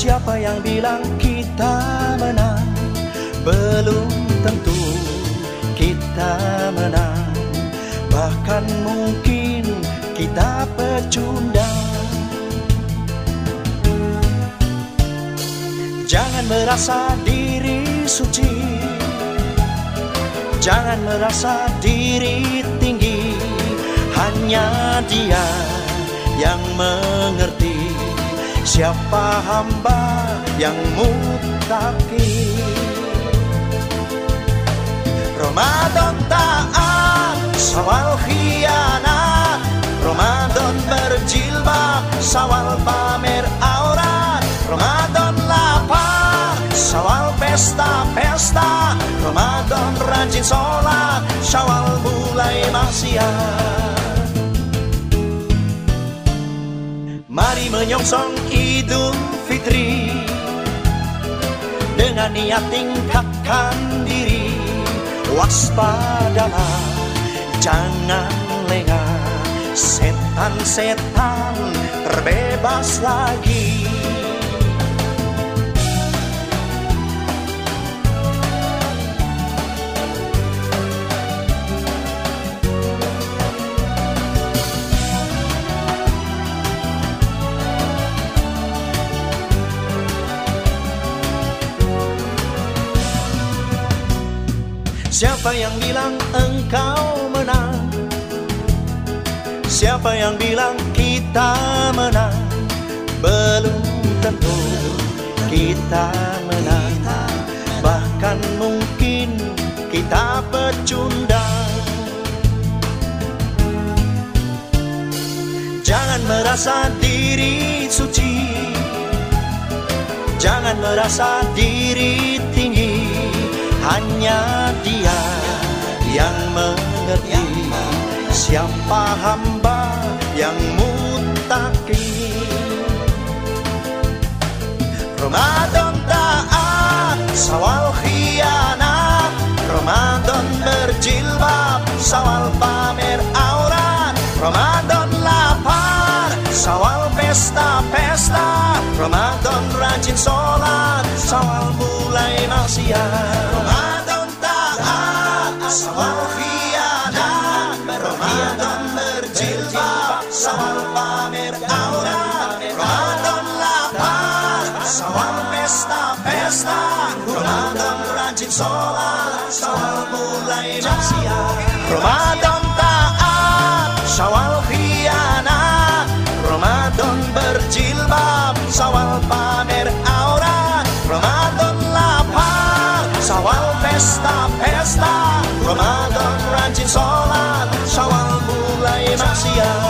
Siapa yang bilang kita menang? Belum tentu kita menang. Bahkan mungkin kita pecundang. Jangan merasa diri suci. Jangan merasa diri tinggi. Hanya dia yang mengerti Siapa hamba yang mutaki? Ramadan taat sawal khianat. Ramadan berjilbab sawal pamer aurat. Ramadan lapar sawal pesta-pesta. Ramadan rajin sholat syawal mulai maksiat Mari menyongsong Idul Fitri. Dengan niat tingkatkan diri Waspadalah, jangan lengah Setan-setan terbebas lagi Siapa yang bilang engkau menang? Siapa yang bilang kita menang? Belum tentu kita menang Bahkan mungkin kita pecundang Jangan merasa diri suci Jangan merasa diri hanya dia yang mengerti. Siapa hamba yang mutaki? Ramadan taat sawal khianat. Ramadan berjilbab sawal pamer aurat. Ramadan lapar sawal pesta-pesta. Ramadan rajin sholat sawal mulai maksiat sawal Ramadan berjilbab sawal pamer aurat Ramadan lapar sawal pesta-pesta Ramadan rajin sholat sawal mulai maksiat Ramadan taat sawal khianat. Ramadan berjilbab sawal pamer aurat. Ramadan lapar sawal pesta-pesta Ramadan rancin sholat Syawal mulai maksiat.